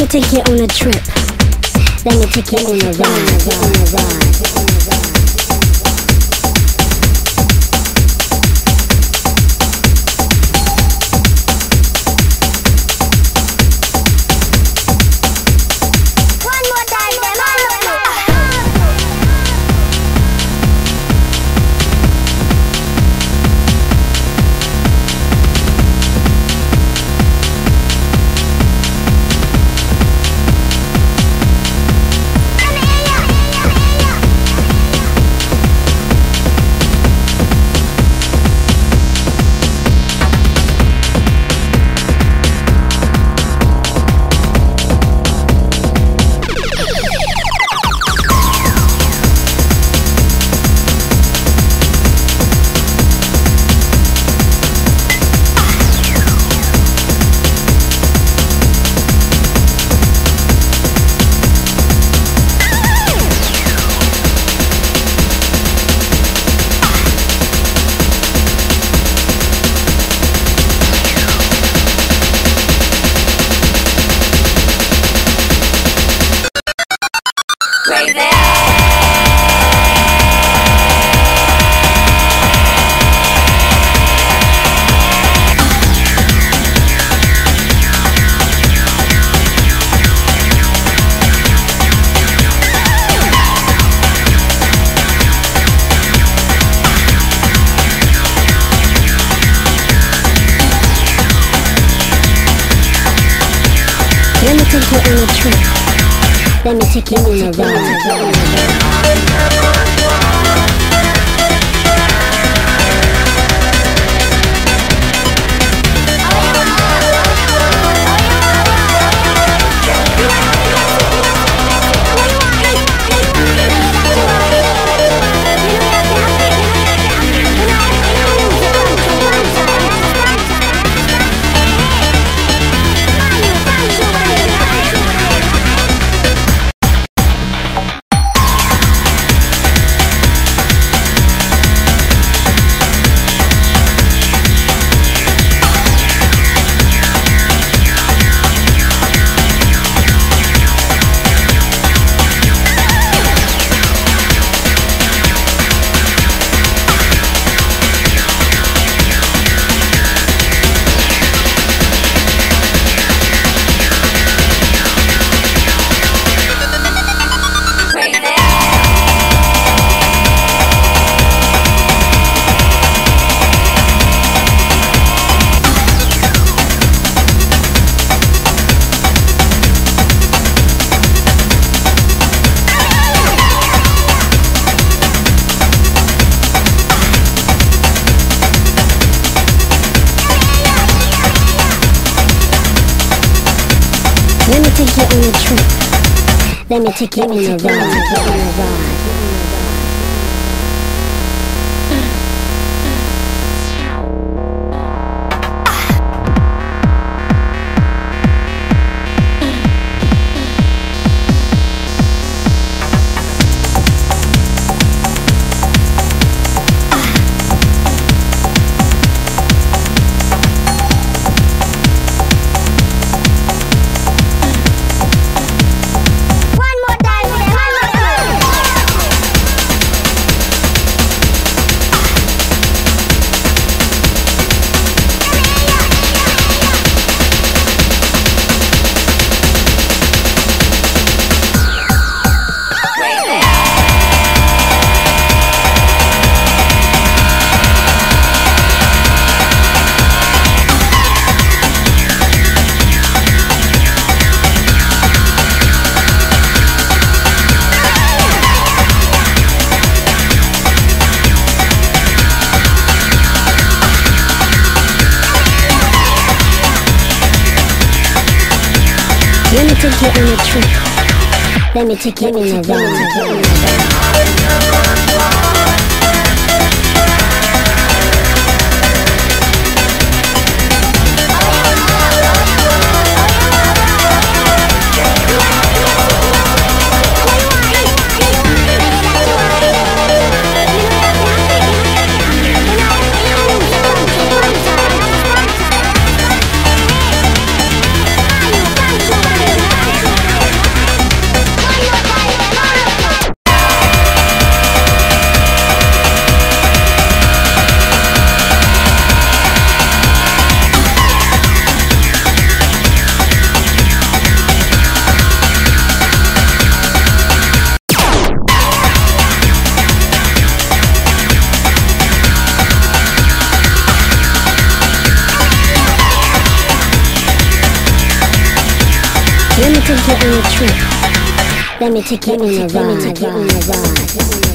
me take you on a trip. Let me take you on a ride. On a ride. Let Let me take you on a ride. A trip. Let me take you on a ride. Let me take you on a trip. Let me take you on a ride. Let me take you on a trip. Let me take you on a ride. Let me take you on a ride.